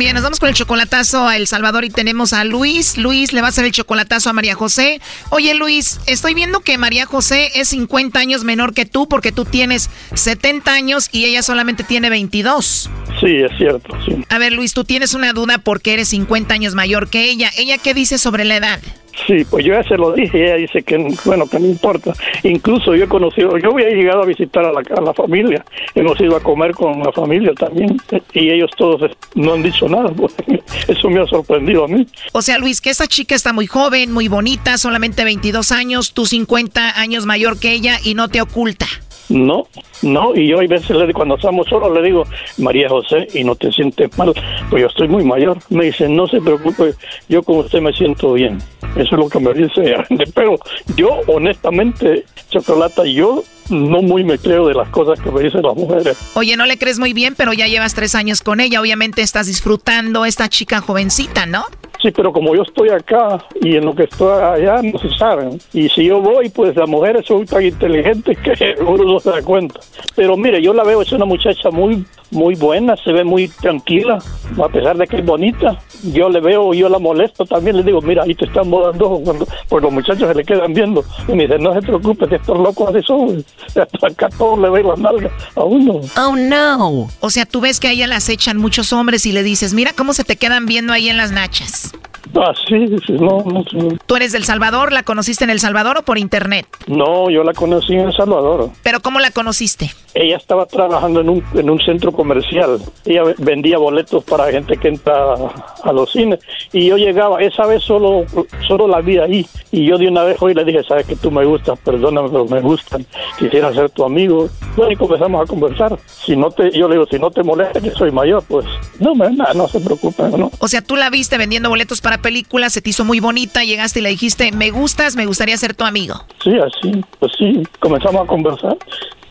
Bien, nos vamos con el chocolatazo a El Salvador y tenemos a Luis. Luis le va a hacer el chocolatazo a María José. Oye, Luis, estoy viendo que María José es 50 años menor que tú porque tú tienes 70 años y ella solamente tiene 22. Sí, es cierto, sí. A ver, Luis, tú tienes una duda porque eres 50 años mayor que ella. ¿Ella qué dice sobre la edad? Sí, pues yo ya se lo dije, ella dice que, bueno, que no importa. Incluso yo he conocido, yo había llegado a visitar a la, a la familia, hemos ido a comer con la familia también, y ellos todos no han dicho nada, pues, eso me ha sorprendido a mí. O sea, Luis, que esta chica está muy joven, muy bonita, solamente 22 años, tú 50 años mayor que ella y no te oculta. No, no, y yo hay veces le, cuando estamos solos le digo, María José, y no te sientes mal, pues yo estoy muy mayor. Me dice, no se preocupe, yo con usted me siento bien. Eso es lo que me dice. Pero yo, honestamente, Chocolata, yo no muy me creo de las cosas que me dicen las mujeres. Oye, no le crees muy bien, pero ya llevas tres años con ella. Obviamente estás disfrutando esta chica jovencita, ¿no? Sí, pero como yo estoy acá y en lo que estoy allá no se saben. Y si yo voy, pues las mujeres son tan inteligentes que uno no se da cuenta. Pero mire, yo la veo, es una muchacha muy muy buena, se ve muy tranquila, a pesar de que es bonita. Yo le veo, yo la molesto también, le digo, mira, ahí te están volando cuando pues los muchachos se le quedan viendo. Y me dice, no se preocupe, que estos locos así son. Acá todos le ven las nalgas a uno. Oh, no. O sea, tú ves que a ella las echan muchos hombres y le dices, mira cómo se te quedan viendo ahí en las nachas. Ah, sí, sí, no, no, sí. ¿Tú eres del Salvador? ¿La conociste en El Salvador o por internet? No, yo la conocí en El Salvador. ¿Pero cómo la conociste? Ella estaba trabajando en un, en un centro comercial. Ella vendía boletos para gente que entra a los cines. Y yo llegaba, esa vez solo, solo la vi ahí. Y yo de una vez hoy le dije, sabes que tú me gustas, perdóname, pero me gustan. Quisiera ser tu amigo. Bueno, y comenzamos a conversar. Si no te, yo le digo, si no te molesta que soy mayor, pues no, no, no se preocupe, ¿no? O sea, tú la viste vendiendo boletos para películas, se te hizo muy bonita, llegaste y le dijiste, me gustas, me gustaría ser tu amigo. Sí, así, pues sí, comenzamos a conversar.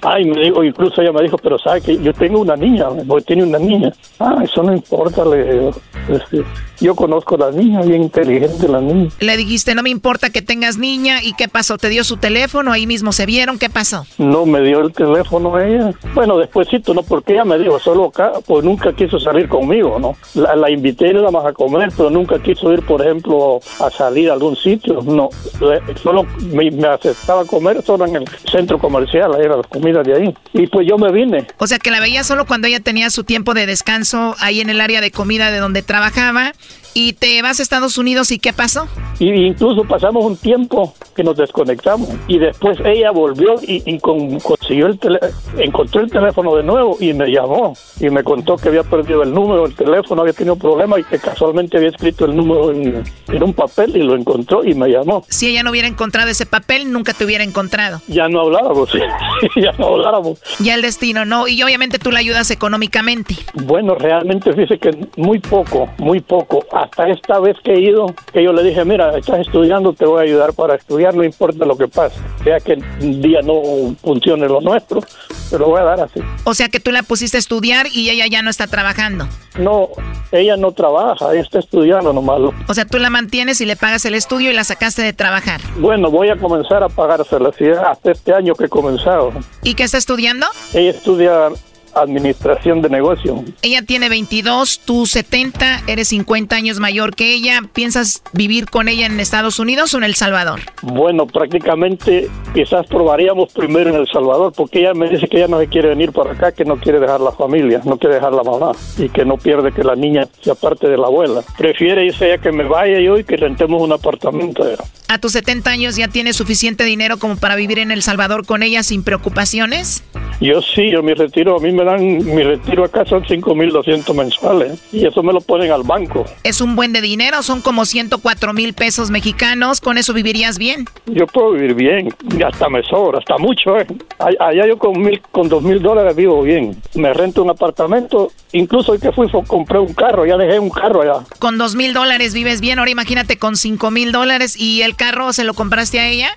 Ay, me dijo, incluso ella me dijo, pero sabe que yo tengo una niña, porque tiene una niña. Ah, eso no importa, le digo. Este, yo conozco a la niña, bien inteligente la niña. Le dijiste, no me importa que tengas niña, ¿y qué pasó? ¿Te dio su teléfono? Ahí mismo se vieron, ¿qué pasó? No me dio el teléfono ella. Bueno, despuésito, no, porque ella me dijo, solo acá, pues nunca quiso salir conmigo, ¿no? La, la invité nada más a comer, pero nunca quiso ir, por ejemplo, a salir a algún sitio. No, le- solo me, me aceptaba comer solo en el centro comercial, ahí era la comida de ahí. Y pues yo me vine. O sea, que la veía solo cuando ella tenía su tiempo de descanso ahí en el área de comida de donde trabajaba. Y te vas a Estados Unidos y ¿qué pasó? Y incluso pasamos un tiempo que nos desconectamos y después ella volvió y, y con- consiguió el tele- encontró el teléfono de nuevo y me llamó y me contó que había perdido el número del teléfono, había tenido problemas y que casualmente había escrito el número en, en un papel y lo encontró y me llamó. Si ella no hubiera encontrado ese papel, nunca te hubiera encontrado. Ya no hablábamos, ya no hablábamos. Ya el destino, ¿no? Y obviamente tú la ayudas económicamente. Bueno, realmente dice que muy poco, muy poco. Hasta esta vez que he ido, que yo le dije, mira, estás estudiando, te voy a ayudar para estudiar, no importa lo que pase. Sea que un día no funcione lo nuestro, te lo voy a dar así. O sea que tú la pusiste a estudiar y ella ya no está trabajando. No, ella no trabaja, ella está estudiando nomás. O sea, tú la mantienes y le pagas el estudio y la sacaste de trabajar. Bueno, voy a comenzar a pagársela, sí, hasta este año que he comenzado. ¿Y qué está estudiando? Ella estudia administración de negocio. Ella tiene 22, tú 70, eres 50 años mayor que ella. ¿Piensas vivir con ella en Estados Unidos o en El Salvador? Bueno, prácticamente quizás probaríamos primero en El Salvador, porque ella me dice que ella no se quiere venir para acá, que no quiere dejar la familia, no quiere dejar la mamá y que no pierde que la niña sea parte de la abuela. Prefiere irse ella que me vaya yo y que rentemos un apartamento. ¿A tus 70 años ya tienes suficiente dinero como para vivir en El Salvador con ella sin preocupaciones? Yo sí, yo mi retiro, a mí me dan, mi retiro acá son 5.200 mensuales y eso me lo ponen al banco. Es un buen de dinero, son como 104 mil pesos mexicanos, ¿con eso vivirías bien? Yo puedo vivir bien, hasta me sobra, hasta mucho, ¿eh? Allá yo con mil, con dos mil dólares vivo bien. Me rento un apartamento, incluso hoy que fui compré un carro, ya dejé un carro allá. Con dos mil dólares vives bien, ahora imagínate con cinco mil dólares y el carro se lo compraste a ella.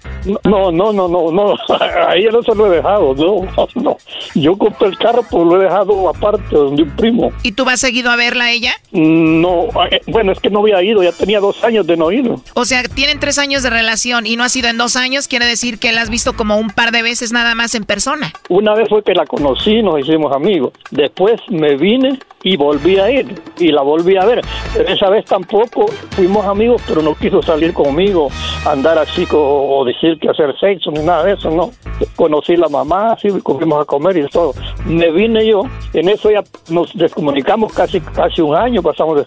No, no, no, no, no, a ella no se lo he dejado, no, no. Yo compré el carro, pues lo he dejado aparte de un primo. ¿Y tú vas seguido a verla a ella? No, eh, bueno, es que no había ido, ya tenía dos años de no ir. O sea, tienen tres años de relación y no ha sido en dos años, quiere decir que la has visto como un par de veces nada más en persona. Una vez fue que la conocí, nos hicimos amigos. Después me vine y volví a ir y la volví a ver. esa vez tampoco fuimos amigos, pero no quiso salir conmigo, andar así o decir que hacer sexo ni nada de eso, no. Conocí la mamá, así fuimos a comer y todo. Me vine yo, en eso ya nos descomunicamos casi casi un año, pasamos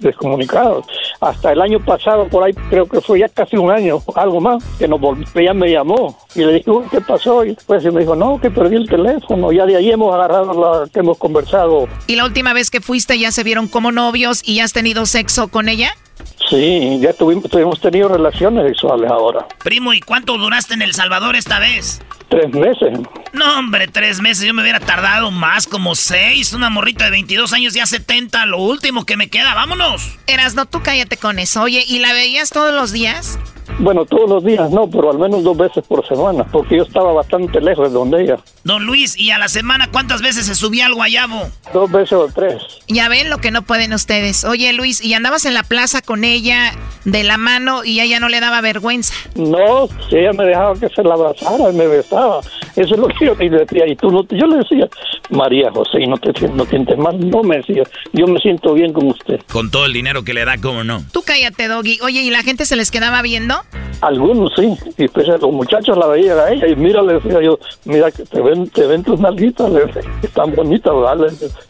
descomunicados. Hasta el año pasado, por ahí creo que fue ya casi un año, algo más, que nos ella me llamó y le dije, ¿qué pasó? Y después me dijo, no, que perdí el teléfono, ya de ahí hemos agarrado la que hemos conversado. ¿Y la última vez que fuiste ya se vieron como novios y has tenido sexo con ella? Sí, ya tuvimos, hemos tenido relaciones sexuales ahora. Primo, ¿y cuánto duraste en El Salvador esta vez? Tres meses. No, hombre, tres meses. Yo me hubiera tardado más, como seis. Una morrita de 22 años, ya 70. Lo último que me queda, vámonos. Eras, no, tú cállate con eso. Oye, ¿y la veías todos los días? Bueno, todos los días no, pero al menos dos veces por semana, porque yo estaba bastante lejos de donde ella. Don Luis, ¿y a la semana cuántas veces se subía al guayabo? Dos veces o tres. Ya ven lo que no pueden ustedes. Oye, Luis, ¿y andabas en la plaza con ella de la mano y ella no le daba vergüenza? No, ella me dejaba que se la abrazara y me besaba. Eso es lo que yo le decía. Y tú no, yo le decía, María José, no te no sientes mal. No me decía, yo me siento bien con usted. Con todo el dinero que le da, ¿cómo no? Tú cállate, Doggy. Oye, ¿y la gente se les quedaba viendo? Algunos sí, y pues los muchachos la veían a ella y mira, le decía yo, mira que te ven, te ven tus nalguitas, están bonitas, ¿vale?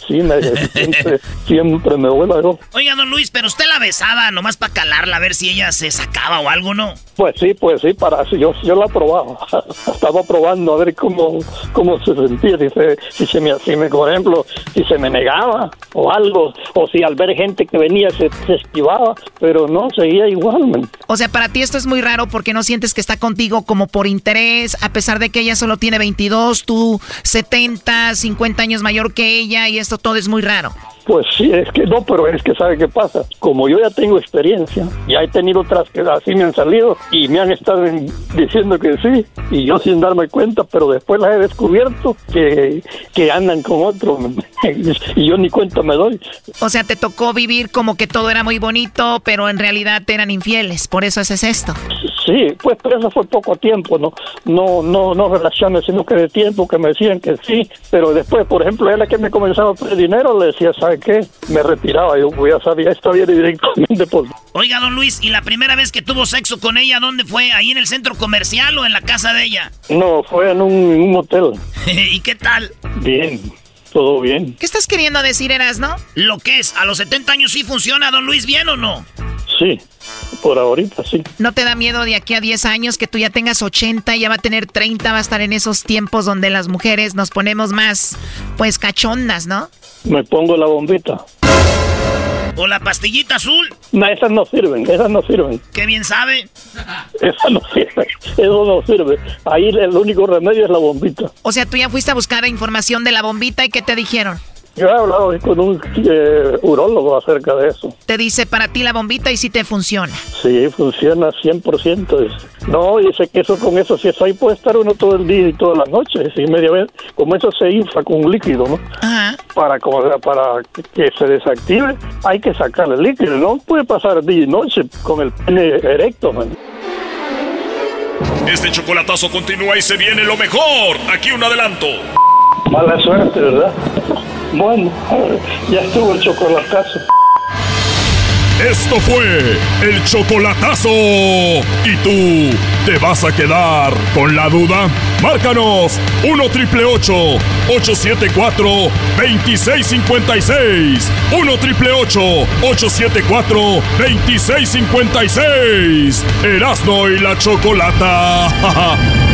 Sí, me, siempre, siempre me vuelvo yo. Oiga, don Luis, pero usted la besaba nomás para calarla, a ver si ella se sacaba o algo, ¿no? Pues sí, pues sí, para yo, yo la probaba, estaba probando a ver cómo, cómo se sentía, si, se, si, se me, si me, por ejemplo, si se me negaba o algo, o si al ver gente que venía se, se esquivaba, pero no, seguía igual. O sea, para ti esto es muy raro porque no sientes que está contigo como por interés, a pesar de que ella solo tiene 22, tú 70, 50 años mayor que ella y esto todo es muy raro. Pues sí, es que no, pero es que sabe qué pasa. Como yo ya tengo experiencia, ya he tenido otras que así me han salido y me han estado diciendo que sí, y yo sin darme cuenta, pero después las he descubierto que, que andan con otro y yo ni cuenta me doy. O sea, te tocó vivir como que todo era muy bonito, pero en realidad eran infieles, por eso haces esto. Sí, pues pero eso fue poco tiempo, no, no, no, no relaciones, sino que de tiempo que me decían que sí, pero después, por ejemplo, él que me comenzaba a pedir dinero, le decía, ¿sabe qué? Me retiraba, yo voy a saber, esto viene directamente por... Oiga, don Luis, ¿y la primera vez que tuvo sexo con ella, dónde fue? ¿Ahí en el centro comercial o en la casa de ella? No, fue en un, en un motel. ¿Y qué tal? Bien. Todo bien. ¿Qué estás queriendo decir, Eras, no? Lo que es, ¿a los 70 años sí funciona, don Luis, bien o no? Sí, por ahorita sí. ¿No te da miedo de aquí a 10 años que tú ya tengas 80 y ya va a tener 30, va a estar en esos tiempos donde las mujeres nos ponemos más, pues, cachondas, ¿no? Me pongo la bombita. ¿O la pastillita azul? No, esas no sirven, esas no sirven. ¿Qué bien sabe? Esas no sirven, eso no sirve. Ahí el único remedio es la bombita. O sea, tú ya fuiste a buscar información de la bombita y ¿qué te dijeron? Yo he hablado con un eh, urólogo acerca de eso. Te dice para ti la bombita y si te funciona. Sí, funciona 100%. No, dice que eso con eso, si eso ahí puede estar uno todo el día y toda la noche, si media vez, como eso se infla con un líquido, ¿no? Ajá. Para, para que se desactive, hay que sacar el líquido, no puede pasar día y noche con el pene erecto, man. Este chocolatazo continúa y se viene lo mejor. Aquí un adelanto. Mala suerte, ¿verdad? Bueno, ya estuvo el chocolatazo. Esto fue el chocolatazo. ¿Y tú te vas a quedar con la duda? Márcanos 1 triple 874 2656. 1 triple 874 2656. Erasno y la chocolata.